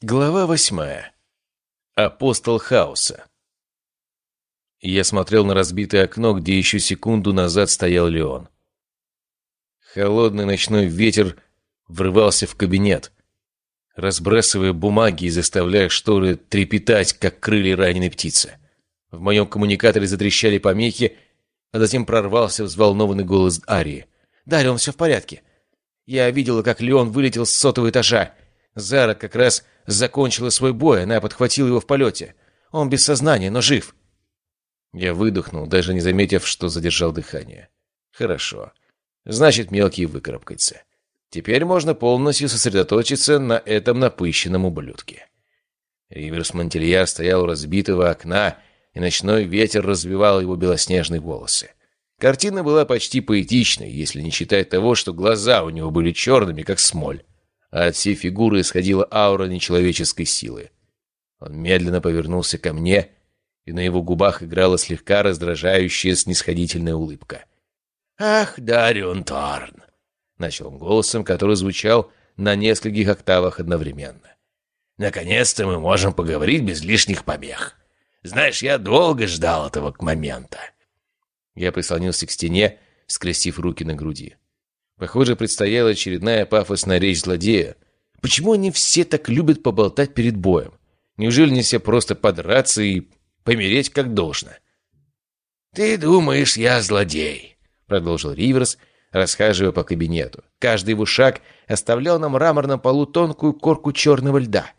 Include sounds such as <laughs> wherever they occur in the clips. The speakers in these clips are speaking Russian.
Глава восьмая. Апостол хаоса. Я смотрел на разбитое окно, где еще секунду назад стоял Леон. Холодный ночной ветер врывался в кабинет, разбрасывая бумаги и заставляя шторы трепетать, как крылья раненой птицы. В моем коммуникаторе затрещали помехи, а затем прорвался взволнованный голос Арии. «Да, Леон, все в порядке. Я видела, как Леон вылетел с сотого этажа. Зара как раз закончила свой бой, она подхватила его в полете. Он без сознания, но жив. Я выдохнул, даже не заметив, что задержал дыхание. Хорошо. Значит, мелкий выкарабкается. Теперь можно полностью сосредоточиться на этом напыщенном ублюдке. Риверс Монтельяр стоял у разбитого окна, и ночной ветер развивал его белоснежные волосы. Картина была почти поэтичной, если не считать того, что глаза у него были черными, как смоль а от всей фигуры исходила аура нечеловеческой силы. Он медленно повернулся ко мне, и на его губах играла слегка раздражающая снисходительная улыбка. «Ах, Дарион Торн!» — начал он голосом, который звучал на нескольких октавах одновременно. «Наконец-то мы можем поговорить без лишних помех. Знаешь, я долго ждал этого момента». Я прислонился к стене, скрестив руки на груди. Похоже, предстояла очередная пафосная речь злодея. Почему они все так любят поболтать перед боем? Неужели нельзя просто подраться и помереть как должно? «Ты думаешь, я злодей?» — продолжил Риверс, расхаживая по кабинету. Каждый его шаг оставлял на мраморном полу тонкую корку черного льда.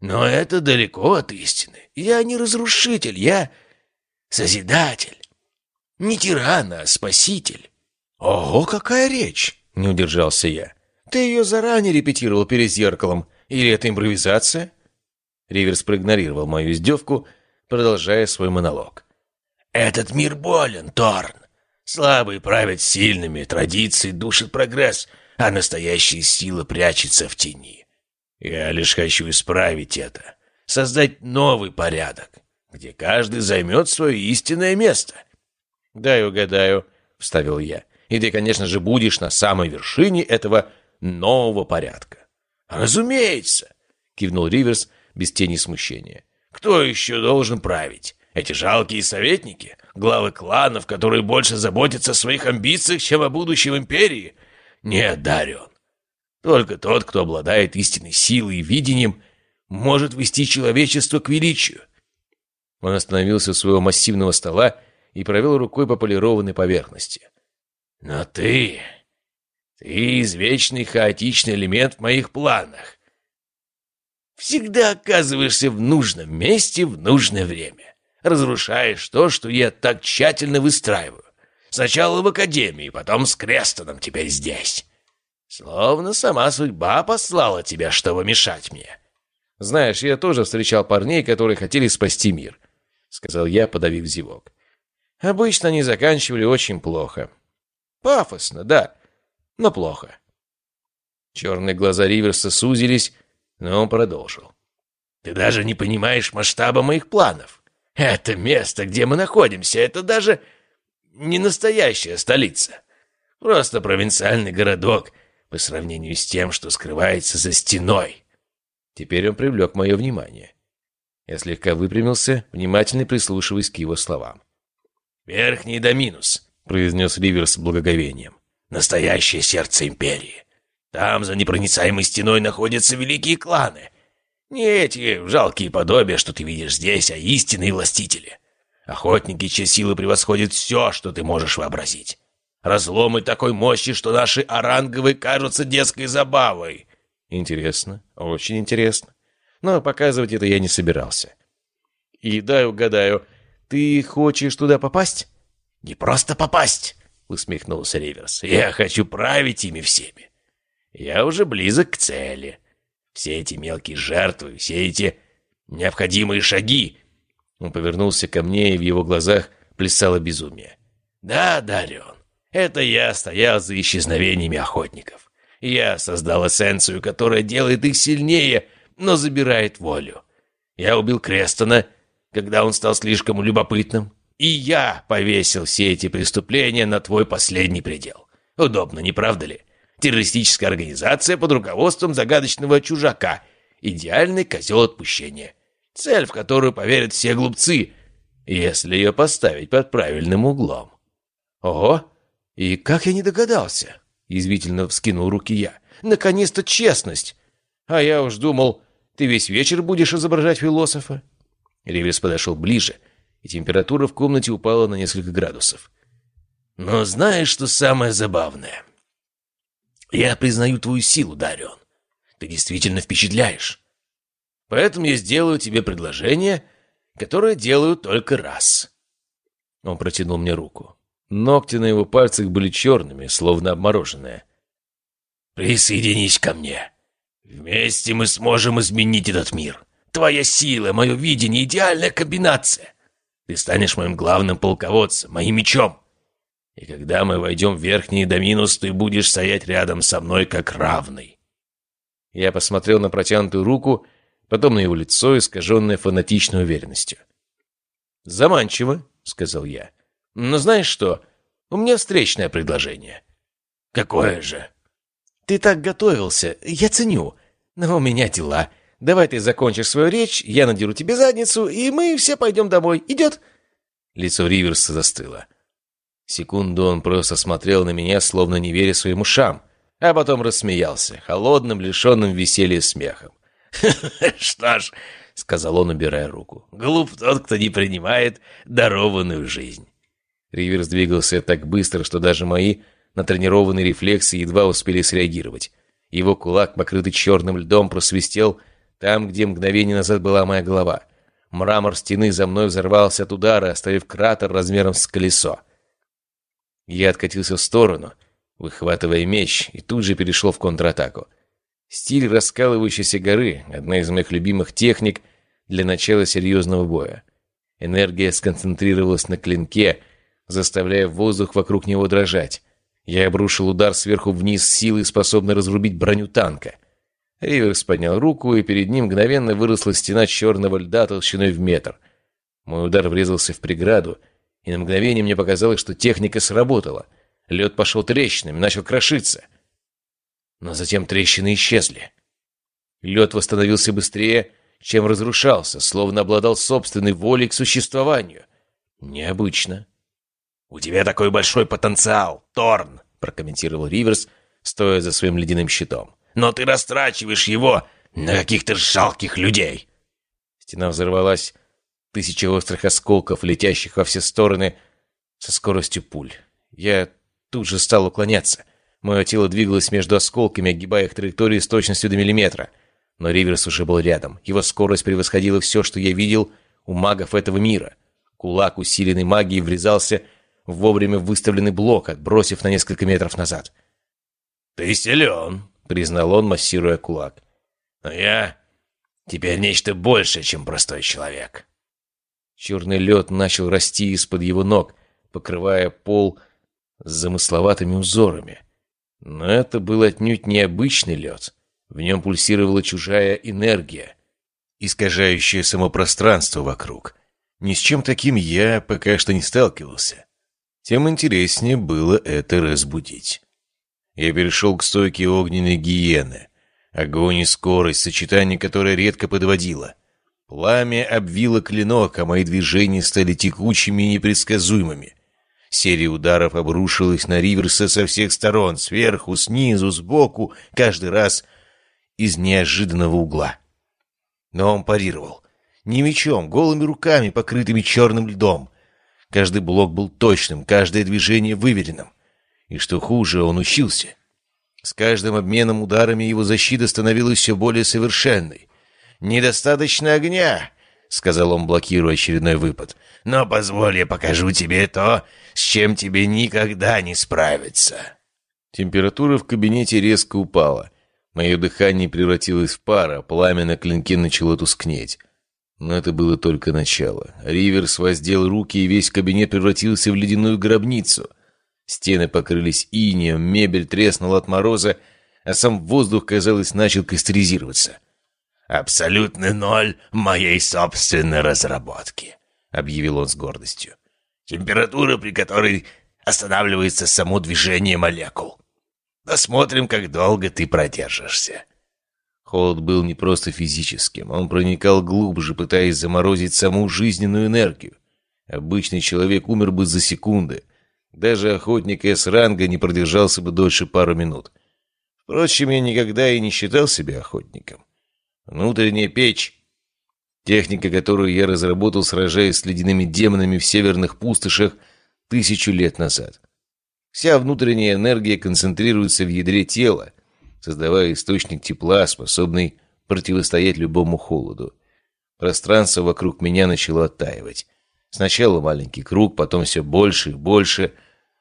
«Но это далеко от истины. Я не разрушитель, я созидатель. Не тиран, а спаситель. «Ого, какая речь!» — не удержался я. «Ты ее заранее репетировал перед зеркалом? Или это импровизация?» Риверс проигнорировал мою издевку, продолжая свой монолог. «Этот мир болен, Торн. Слабые правят сильными, традиции душат прогресс, а настоящая сила прячется в тени. Я лишь хочу исправить это, создать новый порядок, где каждый займет свое истинное место». «Дай угадаю», — вставил я. И ты, конечно же, будешь на самой вершине этого нового порядка. «Разумеется!» — кивнул Риверс без тени смущения. «Кто еще должен править? Эти жалкие советники? Главы кланов, которые больше заботятся о своих амбициях, чем о будущем империи? Нет, Дарион. Только тот, кто обладает истинной силой и видением, может вести человечество к величию». Он остановился у своего массивного стола и провел рукой по полированной поверхности. Но ты... Ты извечный хаотичный элемент в моих планах. Всегда оказываешься в нужном месте в нужное время. Разрушаешь то, что я так тщательно выстраиваю. Сначала в Академии, потом с Крестоном, теперь здесь. Словно сама судьба послала тебя, чтобы мешать мне. Знаешь, я тоже встречал парней, которые хотели спасти мир, — сказал я, подавив зевок. Обычно они заканчивали очень плохо. Пафосно, да, но плохо. Черные глаза Риверса сузились, но он продолжил. «Ты даже не понимаешь масштаба моих планов. Это место, где мы находимся, это даже не настоящая столица. Просто провинциальный городок по сравнению с тем, что скрывается за стеной». Теперь он привлек мое внимание. Я слегка выпрямился, внимательно прислушиваясь к его словам. «Верхний доминус произнес Ривер с благоговением. «Настоящее сердце Империи. Там за непроницаемой стеной находятся великие кланы. Не эти жалкие подобия, что ты видишь здесь, а истинные властители. Охотники, чьи силы превосходят все, что ты можешь вообразить. Разломы такой мощи, что наши оранговые кажутся детской забавой». «Интересно, очень интересно. Но показывать это я не собирался. И дай угадаю, ты хочешь туда попасть?» «Не просто попасть!» — усмехнулся Риверс. «Я хочу править ими всеми. Я уже близок к цели. Все эти мелкие жертвы, все эти необходимые шаги...» Он повернулся ко мне, и в его глазах плясало безумие. «Да, Дарион, это я стоял за исчезновениями охотников. Я создал эссенцию, которая делает их сильнее, но забирает волю. Я убил Крестона, когда он стал слишком любопытным. И я повесил все эти преступления на твой последний предел. Удобно, не правда ли? Террористическая организация под руководством загадочного чужака. идеальный козел отпущения. Цель, в которую поверят все глупцы, если ее поставить под правильным углом. Ого! И как я не догадался? Язвительно вскинул руки я. Наконец-то честность! А я уж думал, ты весь вечер будешь изображать философа. Ривес подошел ближе, и температура в комнате упала на несколько градусов. Но знаешь, что самое забавное? Я признаю твою силу, Дарион. Ты действительно впечатляешь. Поэтому я сделаю тебе предложение, которое делаю только раз. Он протянул мне руку. Ногти на его пальцах были черными, словно обмороженные. «Присоединись ко мне. Вместе мы сможем изменить этот мир. Твоя сила, мое видение — идеальная комбинация. Ты станешь моим главным полководцем, моим мечом. И когда мы войдем в верхний доминус, ты будешь стоять рядом со мной как равный». Я посмотрел на протянутую руку, потом на его лицо, искаженное фанатичной уверенностью. «Заманчиво», — сказал я. «Но знаешь что? У меня встречное предложение». «Какое же?» «Ты так готовился, я ценю. Но у меня дела. Давай ты закончишь свою речь, я надеру тебе задницу, и мы все пойдем домой. Идет?» Лицо Риверса застыло. Секунду он просто смотрел на меня, словно не веря своим ушам, а потом рассмеялся, холодным, лишенным веселья смехом. «Что ж», — сказал он, убирая руку, — «глуп тот, кто не принимает дарованную жизнь». Риверс двигался так быстро, что даже мои натренированные рефлексы едва успели среагировать. Его кулак, покрытый черным льдом, просвистел там, где мгновение назад была моя голова. Мрамор стены за мной взорвался от удара, оставив кратер размером с колесо. Я откатился в сторону, выхватывая меч, и тут же перешел в контратаку. Стиль раскалывающейся горы — одна из моих любимых техник для начала серьезного боя. Энергия сконцентрировалась на клинке, заставляя воздух вокруг него дрожать. Я обрушил удар сверху вниз силой, способной разрубить броню танка. Риверс поднял руку, и перед ним мгновенно выросла стена черного льда толщиной в метр. Мой удар врезался в преграду, и на мгновение мне показалось, что техника сработала. Лед пошел трещинами, начал крошиться. Но затем трещины исчезли. Лед восстановился быстрее, чем разрушался, словно обладал собственной волей к существованию. Необычно. «У тебя такой большой потенциал, Торн!» — прокомментировал Риверс, стоя за своим ледяным щитом. «Но ты растрачиваешь его на каких-то жалких людей!» Стена взорвалась, тысячи острых осколков, летящих во все стороны со скоростью пуль. Я тут же стал уклоняться. Мое тело двигалось между осколками, огибая их траектории с точностью до миллиметра. Но Риверс уже был рядом. Его скорость превосходила все, что я видел у магов этого мира. Кулак, усиленный магией, врезался в вовремя выставленный блок, отбросив на несколько метров назад. «Ты силен», — признал он, массируя кулак. «Но я теперь нечто большее, чем простой человек». Черный лед начал расти из-под его ног, покрывая пол с замысловатыми узорами. Но это был отнюдь необычный лед. В нем пульсировала чужая энергия, искажающая само пространство вокруг. Ни с чем таким я пока что не сталкивался тем интереснее было это разбудить. Я перешел к стойке огненной гиены. Огонь и скорость, сочетание которое редко подводило. Пламя обвило клинок, а мои движения стали текучими и непредсказуемыми. Серия ударов обрушилась на Риверса со всех сторон, сверху, снизу, сбоку, каждый раз из неожиданного угла. Но он парировал. Не мечом, голыми руками, покрытыми черным льдом. Каждый блок был точным, каждое движение выверенным. И что хуже, он учился. С каждым обменом ударами его защита становилась все более совершенной. «Недостаточно огня», — сказал он, блокируя очередной выпад. «Но позволь, я покажу тебе то, с чем тебе никогда не справиться». Температура в кабинете резко упала. Мое дыхание превратилось в пар, а пламя на клинке начало тускнеть. Но это было только начало. Риверс воздел руки, и весь кабинет превратился в ледяную гробницу. Стены покрылись инеем, мебель треснула от мороза, а сам воздух, казалось, начал кристаллизироваться. «Абсолютный ноль моей собственной разработки», — объявил он с гордостью. «Температура, при которой останавливается само движение молекул. Посмотрим, как долго ты продержишься». Холод был не просто физическим, он проникал глубже, пытаясь заморозить саму жизненную энергию. Обычный человек умер бы за секунды. Даже охотник С-ранга не продержался бы дольше пару минут. Впрочем, я никогда и не считал себя охотником. Внутренняя печь — техника, которую я разработал, сражаясь с ледяными демонами в северных пустошах тысячу лет назад. Вся внутренняя энергия концентрируется в ядре тела, создавая источник тепла, способный противостоять любому холоду. Пространство вокруг меня начало оттаивать. Сначала маленький круг, потом все больше и больше.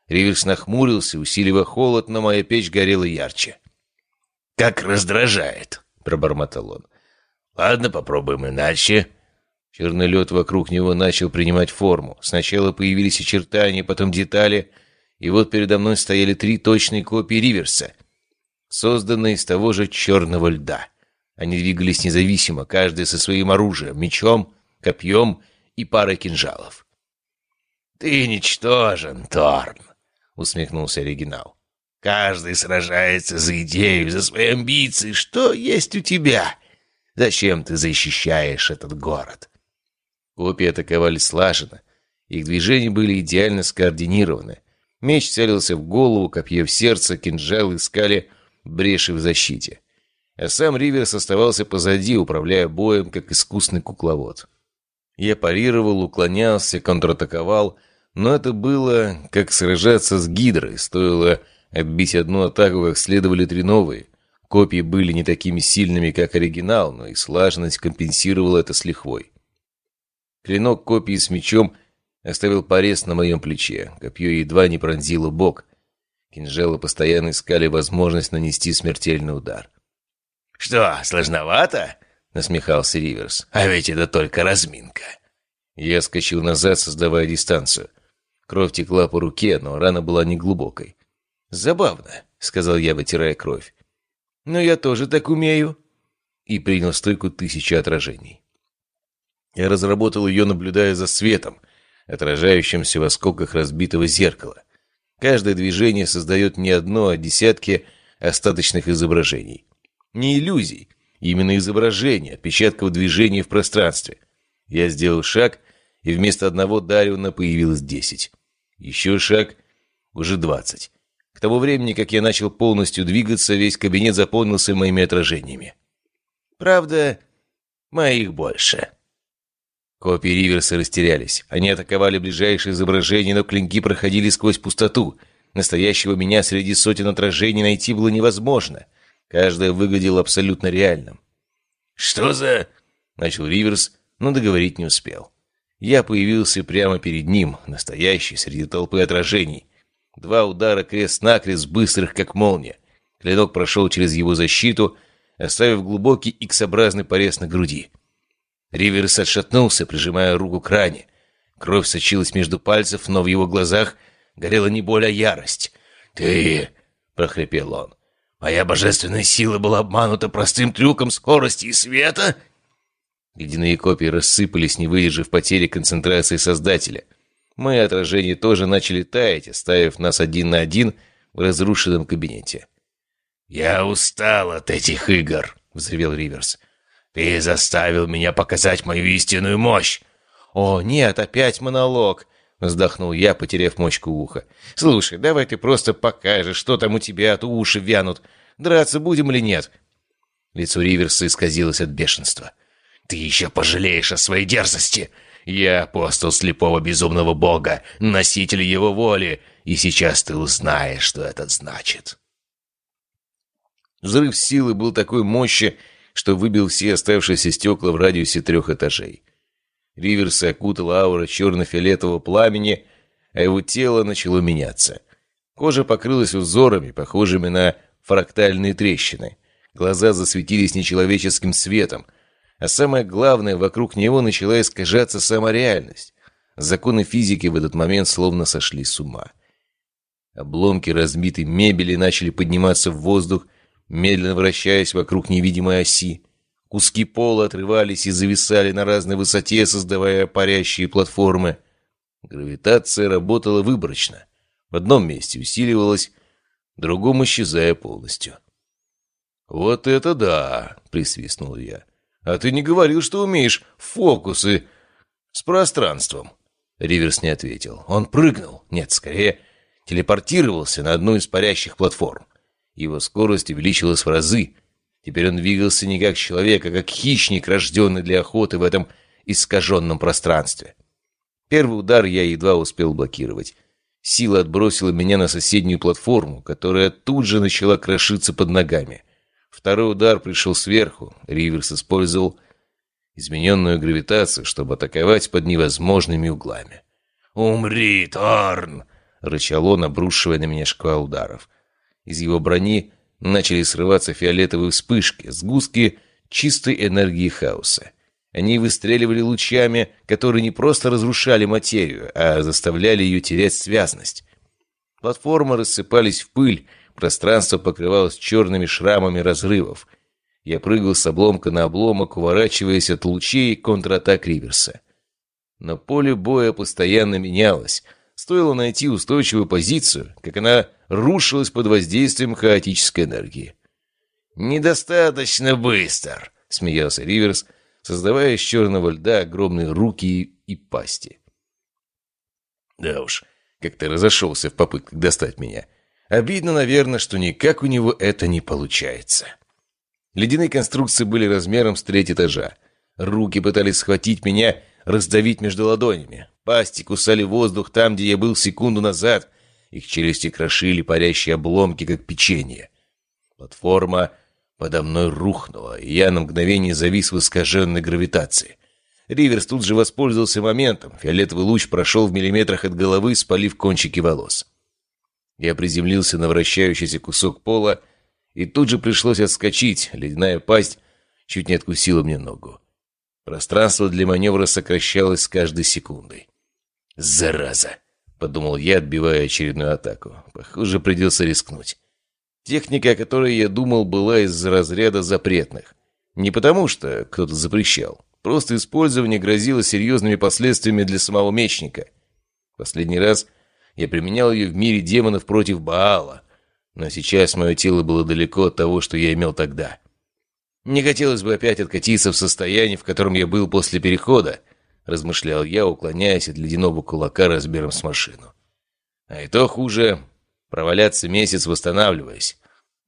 Риверс нахмурился, усиливая холод, но моя печь горела ярче. «Как раздражает!» — пробормотал он. «Ладно, попробуем иначе». Черный лед вокруг него начал принимать форму. Сначала появились очертания, потом детали, и вот передо мной стояли три точные копии Риверса, созданные из того же черного льда. Они двигались независимо, каждый со своим оружием, мечом, копьем и парой кинжалов. «Ты ничтожен, Торн!» — усмехнулся оригинал. Каждый сражается за идею, за свои амбиции. Что есть у тебя? Зачем ты защищаешь этот город?» Копии атаковали слаженно. Их движения были идеально скоординированы. Меч целился в голову, копье в сердце, кинжал искали бреши в защите. А сам Риверс оставался позади, управляя боем, как искусный кукловод. Я парировал, уклонялся, контратаковал, но это было как сражаться с гидрой, стоило Отбить одну атаку, как следовали три новые. Копии были не такими сильными, как оригинал, но и слаженность компенсировала это с лихвой. Клинок копии с мечом оставил порез на моем плече. Копье едва не пронзило бок. Кинжалы постоянно искали возможность нанести смертельный удар. «Что, сложновато?» — насмехался Риверс. «А ведь это только разминка». Я скочил назад, создавая дистанцию. Кровь текла по руке, но рана была неглубокой. «Забавно», — сказал я, вытирая кровь. «Но я тоже так умею». И принял стойку тысячи отражений. Я разработал ее, наблюдая за светом, отражающимся в осколках разбитого зеркала. Каждое движение создает не одно, а десятки остаточных изображений. Не иллюзий, именно изображения, отпечатков движения в пространстве. Я сделал шаг, и вместо одного Дариона появилось десять. Еще шаг, уже двадцать. К тому времени, как я начал полностью двигаться, весь кабинет заполнился моими отражениями. Правда, моих больше. Копии Риверса растерялись. Они атаковали ближайшие изображения, но клинки проходили сквозь пустоту. Настоящего меня среди сотен отражений найти было невозможно. Каждое выглядело абсолютно реальным. «Что за...» — начал Риверс, но договорить не успел. Я появился прямо перед ним, настоящий, среди толпы отражений. Два удара крест-накрест, быстрых, как молния. Клинок прошел через его защиту, оставив глубокий иксообразный порез на груди. Риверс отшатнулся, прижимая руку к ране. Кровь сочилась между пальцев, но в его глазах горела не боль, а ярость. «Ты...» — прохрипел он. «Моя божественная сила была обманута простым трюком скорости и света?» Ледяные копии рассыпались, не выдержав потери концентрации Создателя — Мои отражения тоже начали таять, оставив нас один на один в разрушенном кабинете. «Я устал от этих игр», — взревел Риверс. «Ты заставил меня показать мою истинную мощь!» «О, нет, опять монолог!» — вздохнул я, потеряв мочку уха. «Слушай, давай ты просто покажешь, что там у тебя, а то уши вянут. Драться будем или нет?» Лицо Риверса исказилось от бешенства. «Ты еще пожалеешь о своей дерзости!» Я апостол слепого безумного бога, носитель его воли, и сейчас ты узнаешь, что это значит. Взрыв силы был такой мощи, что выбил все оставшиеся стекла в радиусе трех этажей. Риверса окутала аура черно-фиолетового пламени, а его тело начало меняться. Кожа покрылась узорами, похожими на фрактальные трещины. Глаза засветились нечеловеческим светом — а самое главное, вокруг него начала искажаться сама реальность. Законы физики в этот момент словно сошли с ума. Обломки разбитой мебели начали подниматься в воздух, медленно вращаясь вокруг невидимой оси. Куски пола отрывались и зависали на разной высоте, создавая парящие платформы. Гравитация работала выборочно. В одном месте усиливалась, в другом исчезая полностью. «Вот это да!» присвистнул я. «А ты не говорил, что умеешь фокусы с пространством?» Риверс не ответил. Он прыгнул. Нет, скорее, телепортировался на одну из парящих платформ. Его скорость увеличилась в разы. Теперь он двигался не как человек, а как хищник, рожденный для охоты в этом искаженном пространстве. Первый удар я едва успел блокировать. Сила отбросила меня на соседнюю платформу, которая тут же начала крошиться под ногами. Второй удар пришел сверху. Риверс использовал измененную гравитацию, чтобы атаковать под невозможными углами. «Умри, Торн!» — рычал он, обрушивая на меня шквал ударов. Из его брони начали срываться фиолетовые вспышки, сгустки чистой энергии хаоса. Они выстреливали лучами, которые не просто разрушали материю, а заставляли ее терять связность. Платформы рассыпались в пыль, пространство покрывалось черными шрамами разрывов. Я прыгал с обломка на обломок, уворачиваясь от лучей контратак Риверса. Но поле боя постоянно менялось. Стоило найти устойчивую позицию, как она рушилась под воздействием хаотической энергии. «Недостаточно быстр», — смеялся Риверс, — создавая из черного льда огромные руки и пасти. Да уж, как-то разошелся в попытках достать меня. Обидно, наверное, что никак у него это не получается. Ледяные конструкции были размером с треть этажа. Руки пытались схватить меня, раздавить между ладонями. Пасти кусали воздух там, где я был секунду назад. Их челюсти крошили парящие обломки, как печенье. Платформа Подо мной рухнуло, и я на мгновение завис в искаженной гравитации. Риверс тут же воспользовался моментом. Фиолетовый луч прошел в миллиметрах от головы, спалив кончики волос. Я приземлился на вращающийся кусок пола, и тут же пришлось отскочить. Ледяная пасть чуть не откусила мне ногу. Пространство для маневра сокращалось с каждой секундой. «Зараза!» — подумал я, отбивая очередную атаку. «Похоже, придется рискнуть». Техника, о которой я думал, была из разряда запретных. Не потому, что кто-то запрещал. Просто использование грозило серьезными последствиями для самого мечника. Последний раз я применял ее в мире демонов против Баала. Но сейчас мое тело было далеко от того, что я имел тогда. Не хотелось бы опять откатиться в состояние, в котором я был после перехода, размышлял я, уклоняясь от ледяного кулака размером с машину. А и то хуже проваляться месяц, восстанавливаясь.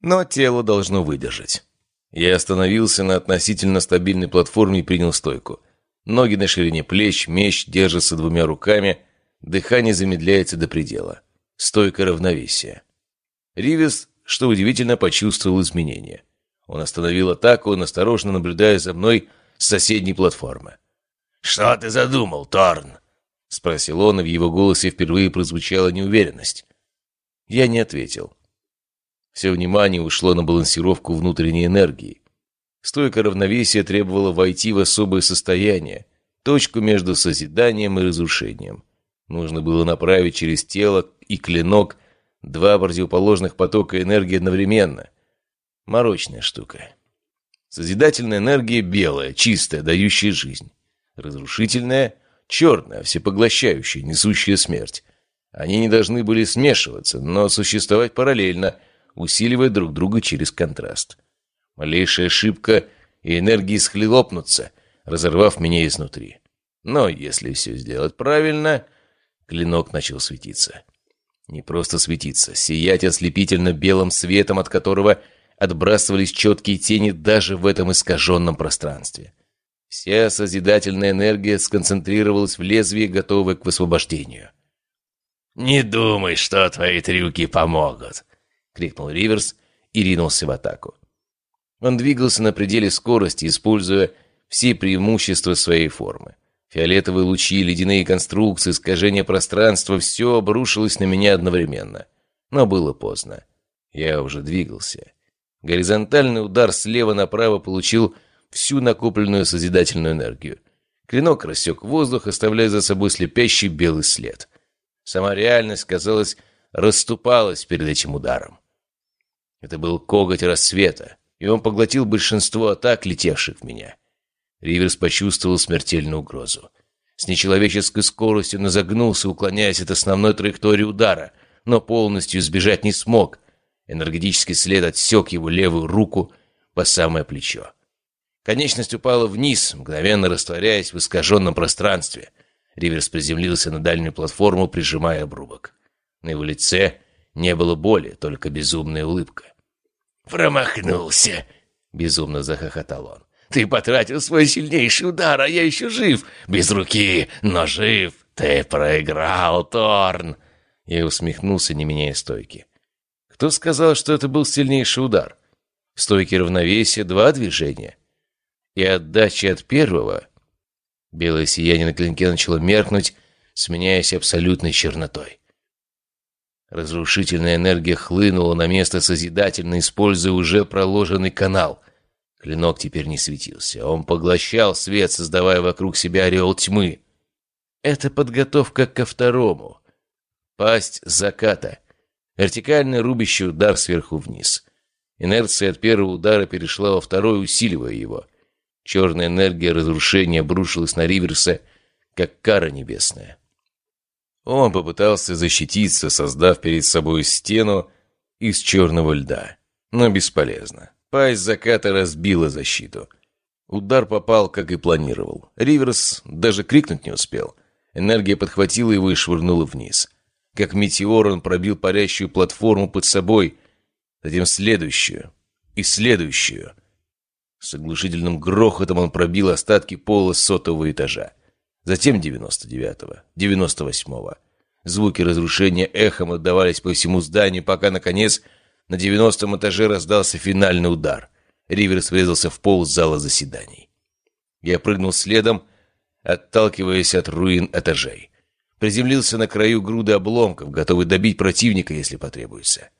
Но тело должно выдержать. Я остановился на относительно стабильной платформе и принял стойку. Ноги на ширине плеч, меч держится двумя руками, дыхание замедляется до предела. Стойка равновесия. Ривес, что удивительно, почувствовал изменения. Он остановил атаку, осторожно наблюдая за мной с соседней платформы. «Что ты задумал, Торн?» — спросил он, и в его голосе впервые прозвучала неуверенность. Я не ответил. Все внимание ушло на балансировку внутренней энергии. Стойка равновесия требовала войти в особое состояние, точку между созиданием и разрушением. Нужно было направить через тело и клинок два противоположных потока энергии одновременно. Морочная штука. Созидательная энергия белая, чистая, дающая жизнь. Разрушительная — черная, всепоглощающая, несущая смерть. Они не должны были смешиваться, но существовать параллельно, усиливая друг друга через контраст. Малейшая ошибка, и энергии схлопнутся, разорвав меня изнутри. Но если все сделать правильно, клинок начал светиться. Не просто светиться, сиять ослепительно белым светом, от которого отбрасывались четкие тени даже в этом искаженном пространстве. Вся созидательная энергия сконцентрировалась в лезвии, готовой к высвобождению. «Не думай, что твои трюки помогут!» — крикнул Риверс и ринулся в атаку. Он двигался на пределе скорости, используя все преимущества своей формы. Фиолетовые лучи, ледяные конструкции, искажение пространства — все обрушилось на меня одновременно. Но было поздно. Я уже двигался. Горизонтальный удар слева направо получил всю накопленную созидательную энергию. Клинок рассек воздух, оставляя за собой слепящий белый след. Сама реальность, казалось, расступалась перед этим ударом. Это был коготь рассвета, и он поглотил большинство атак, летевших в меня. Риверс почувствовал смертельную угрозу. С нечеловеческой скоростью он загнулся, уклоняясь от основной траектории удара, но полностью сбежать не смог. Энергетический след отсек его левую руку по самое плечо. Конечность упала вниз, мгновенно растворяясь в искаженном пространстве. Риверс приземлился на дальнюю платформу, прижимая обрубок. На его лице не было боли, только безумная улыбка. «Промахнулся!» — безумно захохотал он. «Ты потратил свой сильнейший удар, а я еще жив! Без руки, но жив! Ты проиграл, Торн!» Я усмехнулся, не меняя стойки. Кто сказал, что это был сильнейший удар? Стойки равновесия, два движения. И отдача от первого. Белое сияние на клинке начало меркнуть, сменяясь абсолютной чернотой. Разрушительная энергия хлынула на место созидательно, используя уже проложенный канал. Клинок теперь не светился. Он поглощал свет, создавая вокруг себя ореол тьмы. Это подготовка ко второму. Пасть заката. Вертикальный рубящий удар сверху вниз. Инерция от первого удара перешла во второй, усиливая его. Черная энергия разрушения обрушилась на Риверса, как кара небесная. Он попытался защититься, создав перед собой стену из черного льда. Но бесполезно. Пасть заката разбила защиту. Удар попал, как и планировал. Риверс даже крикнуть не успел. Энергия подхватила его и швырнула вниз. Как метеор он пробил парящую платформу под собой, затем следующую и следующую. С оглушительным грохотом он пробил остатки пола сотого этажа затем 99-го, 98-го. Звуки разрушения эхом отдавались по всему зданию, пока, наконец, на 90-м этаже раздался финальный удар. Риверс врезался в пол зала заседаний. Я прыгнул следом, отталкиваясь от руин этажей. Приземлился на краю груды обломков, готовый добить противника, если потребуется.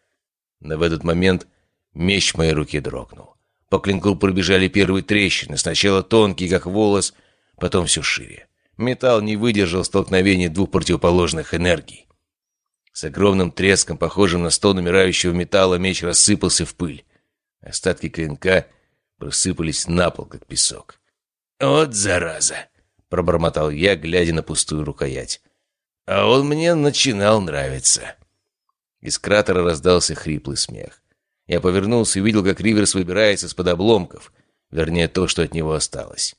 Но в этот момент меч в моей руке дрогнул. По клинку пробежали первые трещины, сначала тонкие, как волос, потом все шире. Металл не выдержал столкновения двух противоположных энергий. С огромным треском, похожим на стол умирающего металла, меч рассыпался в пыль. Остатки клинка просыпались на пол, как песок. «Вот зараза!» — пробормотал я, глядя на пустую рукоять. «А он мне начинал нравиться». Из кратера раздался хриплый смех. Я повернулся и увидел, как Риверс выбирается из-под обломков, вернее, то, что от него осталось.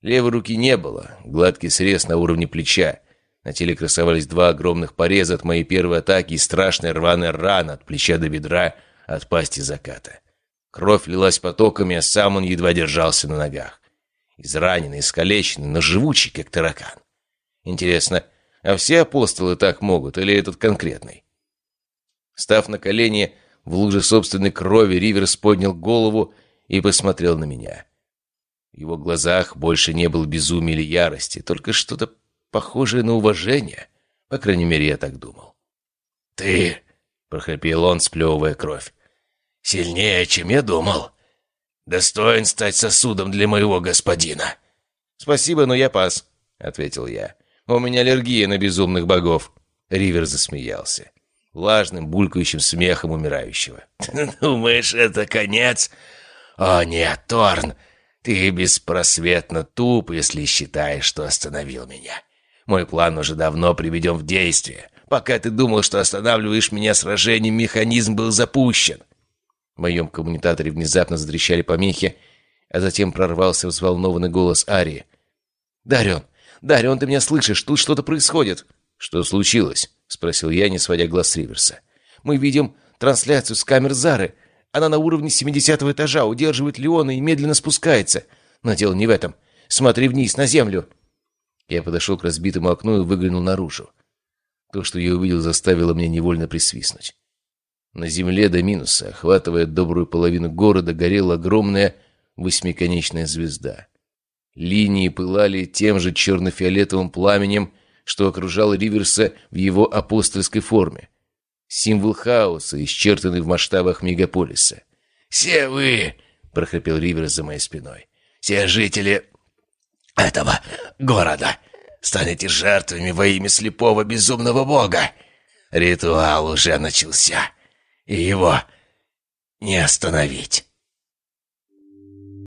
Левой руки не было, гладкий срез на уровне плеча. На теле красовались два огромных пореза от моей первой атаки и страшная рваная рана от плеча до бедра от пасти заката. Кровь лилась потоками, а сам он едва держался на ногах. Израненный, искалеченный, но живучий, как таракан. Интересно, а все апостолы так могут, или этот конкретный? Став на колени в луже собственной крови, Риверс поднял голову и посмотрел на меня. В его глазах больше не было безумия или ярости, только что-то похожее на уважение. По крайней мере, я так думал. «Ты...» — прохрипел он, сплевывая кровь. «Сильнее, чем я думал. Достоин стать сосудом для моего господина». «Спасибо, но я пас», — ответил я. «У меня аллергия на безумных богов». Ривер засмеялся. Влажным, булькающим смехом умирающего. <laughs> «Думаешь, это конец? О нет, Торн, ты беспросветно туп, если считаешь, что остановил меня. Мой план уже давно приведен в действие. Пока ты думал, что останавливаешь меня сражением, механизм был запущен. В моем коммуникаторе внезапно затрещали помехи, а затем прорвался взволнованный голос Арии. «Дарион! Дарион, ты меня слышишь? Тут что-то происходит!» «Что случилось?» — спросил я, не сводя глаз с Риверса. «Мы видим трансляцию с камер Зары. Она на уровне 70 этажа, удерживает Леона и медленно спускается. Но дело не в этом. Смотри вниз, на землю. Я подошел к разбитому окну и выглянул наружу. То, что я увидел, заставило меня невольно присвистнуть. На земле до минуса, охватывая добрую половину города, горела огромная восьмиконечная звезда. Линии пылали тем же черно-фиолетовым пламенем, что окружало Риверса в его апостольской форме. Символ хаоса, исчертанный в масштабах мегаполиса. «Все вы!» — прохрипел Ривер за моей спиной. «Все жители этого города станете жертвами во имя слепого безумного бога. Ритуал уже начался, и его не остановить».